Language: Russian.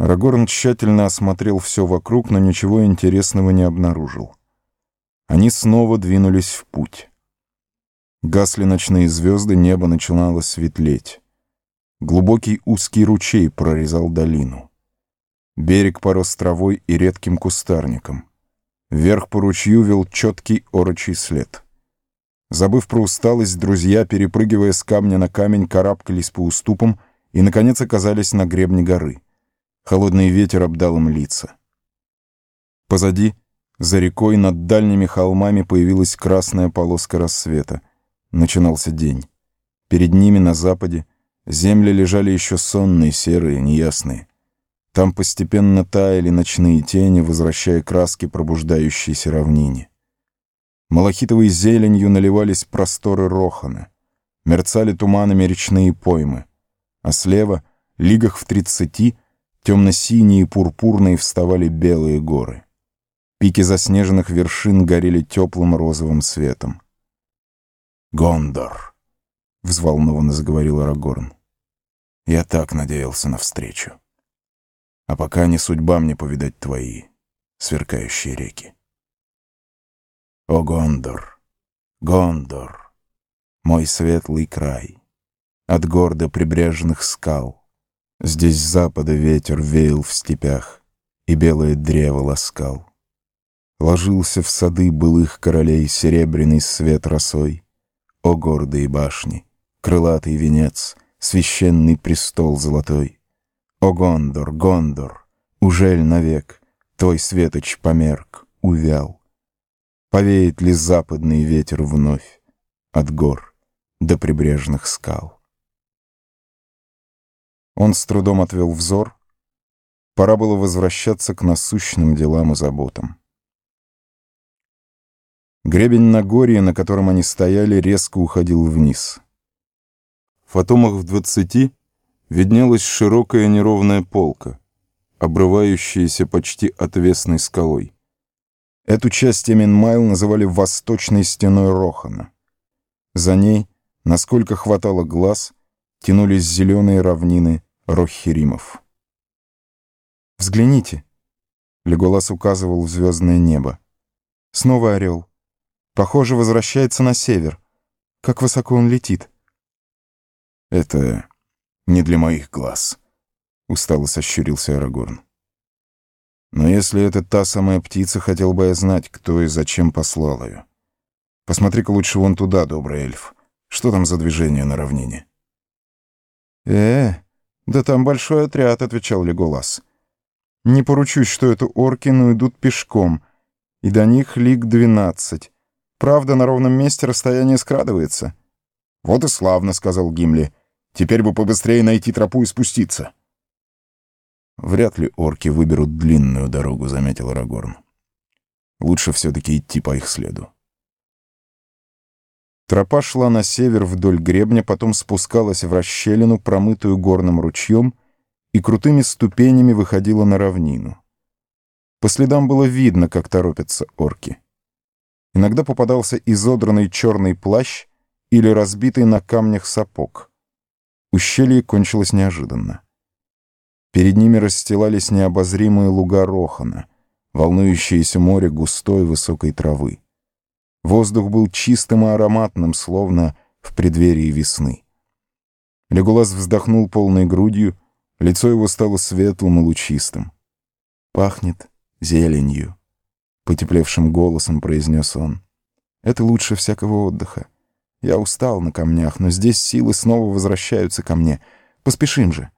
Арагорн тщательно осмотрел все вокруг, но ничего интересного не обнаружил. Они снова двинулись в путь. Гасли ночные звезды, небо начинало светлеть. Глубокий узкий ручей прорезал долину. Берег порос травой и редким кустарником. Вверх по ручью вел четкий орочий след. Забыв про усталость, друзья, перепрыгивая с камня на камень, карабкались по уступам и, наконец, оказались на гребне горы. Холодный ветер обдал им лица. Позади, за рекой, над дальними холмами появилась красная полоска рассвета. Начинался день. Перед ними на западе земли лежали еще сонные, серые, неясные. Там постепенно таяли ночные тени, возвращая краски пробуждающейся равнине. Малахитовой зеленью наливались просторы Рохана. Мерцали туманами речные поймы. А слева, лигах в тридцати, Темно-синие и пурпурные вставали белые горы. Пики заснеженных вершин горели теплым розовым светом. «Гондор!» — взволнованно заговорил Арагорн. «Я так надеялся на встречу. А пока не судьба мне повидать твои сверкающие реки. О, Гондор! Гондор! Мой светлый край! От гор до прибрежных скал!» Здесь с запада ветер веял в степях, И белое древо ласкал. Ложился в сады былых королей Серебряный свет росой. О гордые башни, крылатый венец, Священный престол золотой. О Гондор, Гондор, ужель навек Твой светоч померк, увял? Повеет ли западный ветер вновь От гор до прибрежных скал? Он с трудом отвел взор. Пора было возвращаться к насущным делам и заботам. Гребень Нагорья, на котором они стояли, резко уходил вниз. В фотомах в двадцати виднелась широкая неровная полка, обрывающаяся почти отвесной скалой. Эту часть Эминмайл называли «восточной стеной Рохана». За ней, насколько хватало глаз, тянулись зеленые равнины Роххеримов. «Взгляните!» — Леголас указывал в звездное небо. «Снова орел. Похоже, возвращается на север. Как высоко он летит!» «Это не для моих глаз», — устало сощурился Арагорн. «Но если это та самая птица, хотел бы я знать, кто и зачем послал ее. Посмотри-ка лучше вон туда, добрый эльф. Что там за движение на равнине?» «Э, да там большой отряд», — отвечал Леголас. «Не поручусь, что это орки, но идут пешком, и до них лик двенадцать. Правда, на ровном месте расстояние скрадывается». «Вот и славно», — сказал Гимли. «Теперь бы побыстрее найти тропу и спуститься». «Вряд ли орки выберут длинную дорогу», — заметил Арагорн. «Лучше все-таки идти по их следу». Тропа шла на север вдоль гребня, потом спускалась в расщелину, промытую горным ручьем, и крутыми ступенями выходила на равнину. По следам было видно, как торопятся орки. Иногда попадался изодранный черный плащ или разбитый на камнях сапог. Ущелье кончилось неожиданно. Перед ними расстилались необозримые луга Рохана, волнующееся море густой высокой травы. Воздух был чистым и ароматным, словно в преддверии весны. Леголас вздохнул полной грудью, лицо его стало светлым и лучистым. «Пахнет зеленью», — потеплевшим голосом произнес он. «Это лучше всякого отдыха. Я устал на камнях, но здесь силы снова возвращаются ко мне. Поспешим же».